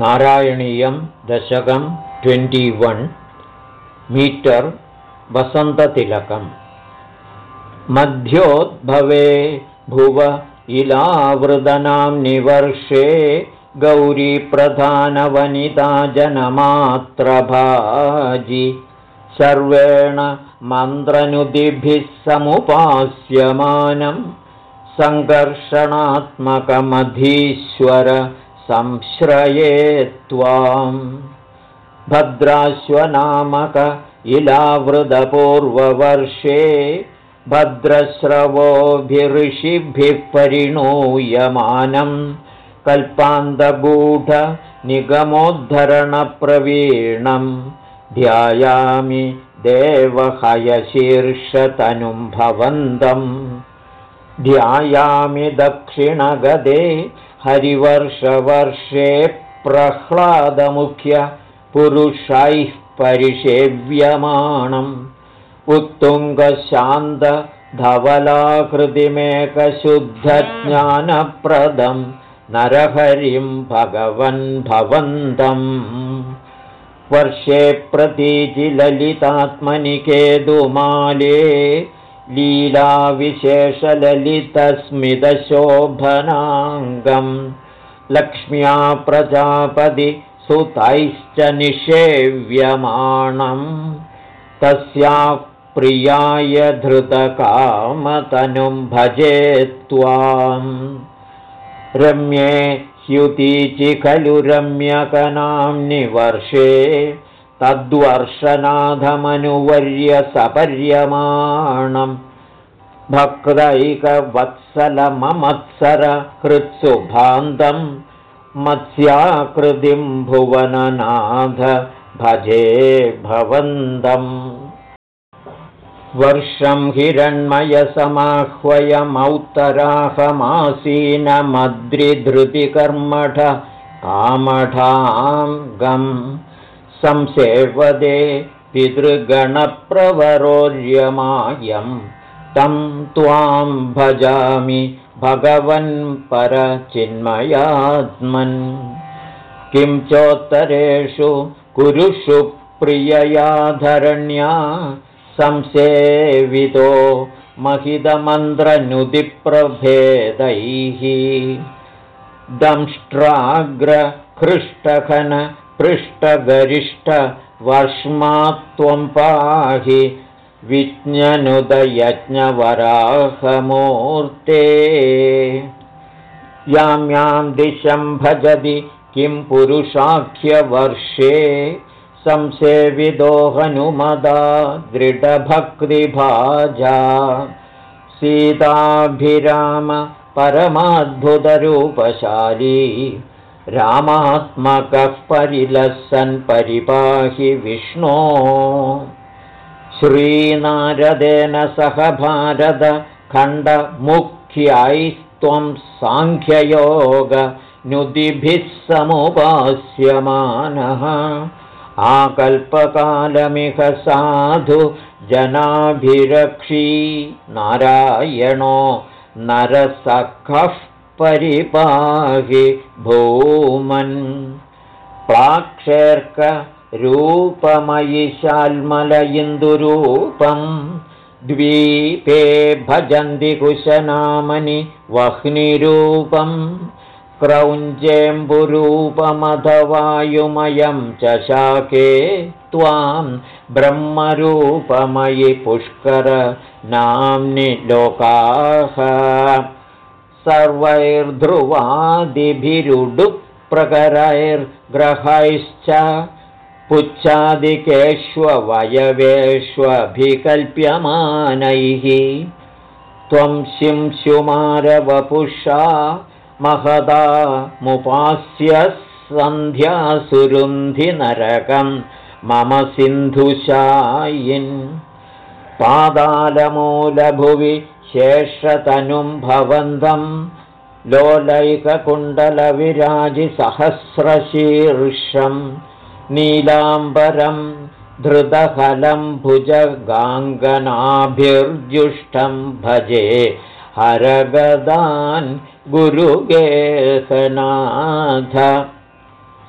नारायणीयं दशकं twenty-one metre वसन्ततिलकम्। मध्योद्भवे भुव इलावृदनां निवर्षे गौरीप्रधानवनिता जनमात्रभाजि सर्वेण मन्त्रनुदिभिः समुपास्यमानं सङ्कर्षणात्मकमधीश्वर संश्रये त्वाम्। भद्राश्वनामक इलावृतपूर्ववर्षे भद्रश्रवोभिऋषिभिः परिणूयमानं कल्पान्तगूढनिगमोद्धरणप्रवीणं ध्यायामि देवहयशीर्षतनुं भवन्तम् ध्यायामि दक्षिणगदे हरिवर्षवर्षे प्रह्लादमुख्य पुरुषैः परिषेव्यमाणम्। उत्तुङ्गशान्तधवलाकृतिमेकशुद्धज्ञानप्रदं नरहरिं भगवन् भवन्तम् वर्षे प्रतीचिललितात्मनि केदुमाले लीलाविशेषललितस्मितशोभनाङ्गम् लक्ष्म्या प्रजापदि सुतैश्च निषेव्यमाणम् तस्याः प्रियाय धृतकामतनुं भजे त्वाम्। रम्ये ह्युतीचि खलु रम्यकनाम्नि वर्षे तद्वर्षनाथमनुवर्यसपर्यमाणम् भक्तैकवत्सलमत्सर हृत्सुभान्तम् मत्स्याकृतिं भुवननाथ भजे भवन्तम् वर्षं हिरण्मयसमाह्वयमौत्तराहमासीनमद्रिधृतिकर्मठ कामठां गं संसेवदे पितृगणप्रवरोर्यमायं। तं त्वां भजामि भगवन्परचिन्मयात्मन् किं चोत्तरेषु कुरुषु प्रिययाधरण्या संसेवितो महितमन्त्रनुदिप्रभेदैः दंष्ट्राग्रहृष्टघनपृष्ठगरिष्ठवर्ष्मा त्वं पाहि विज्ञनुदयज्ञवराहमूर्ते। यां यां दिशं भजति किं पुरुषाख्यवर्षे। संसेविदो हनुमदा दृढभक्तिभाजा। सीताभिराम परमाद्भुतरूपशाली रामात्मकः परिलसन् परिपाहि विष्णो। श्रीनारदेन सह भारतखण्डमुख्यैस्त्वं साङ्ख्ययोगनुदिभिः समुपास्यमानः। आकल्पकालमिह साधु जनाभिरक्षी नारायणो नरसखः परिपाहि भूमन्। प्राक्षेर्करूपमयि शाल्मल इन्दुरूपं। द्वीपे भजन्ति कुशनामनि वह्निरूपम् क्रौञ्जेम्बुरूपमधवायुमयं च शाके त्वां ब्रह्मरूपमयि पुष्कर नाम्नि लोकाः सर्वैर्ध्रुवादिभिरुडुप्रकरैर्ग्रहैश्च पुच्छादिकेष्ववयवेष्वभिकल्प्यमानैः त्वं महदा मुपास्य सन्ध्यासुरुन्धिनरकं मम सिन्धुशायिन्। पादालमूलभुवि शेषतनुं भवन्तं लोलैककुण्डलविराजिसहस्रशीर्षं नीलाम्बरं धृतफलं भुजगाङ्गनाभिर्जुष्टं भजे हरगदान् गुरुगेहनाथ।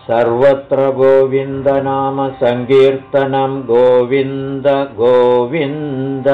सर्वत्र गोविन्दनामसङ्कीर्तनं गोविन्द गोविन्द